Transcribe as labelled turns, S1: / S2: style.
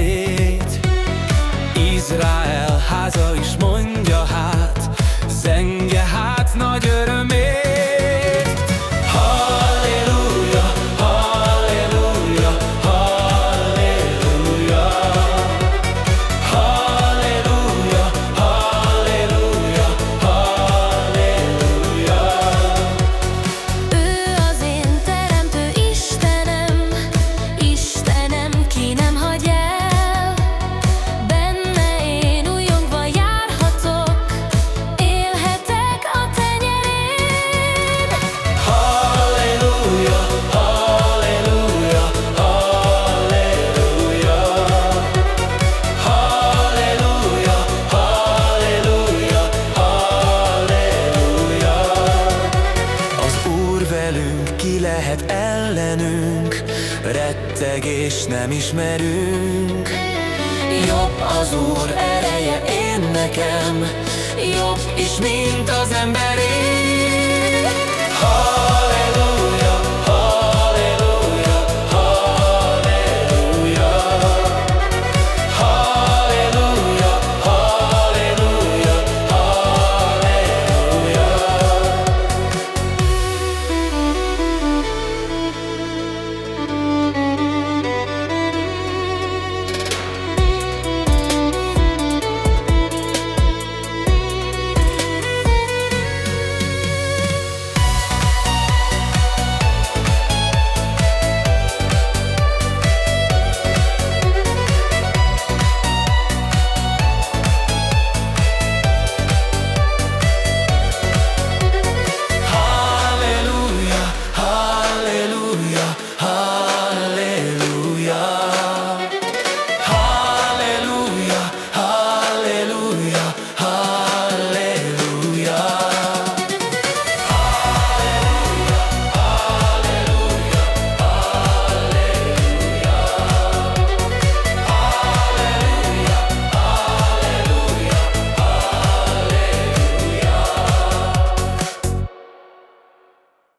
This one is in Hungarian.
S1: beszéd Izrael háza is lehet ellenünk, rettegés nem ismerünk. Jobb az Úr ereje én nekem, jobb is, mint az emberé.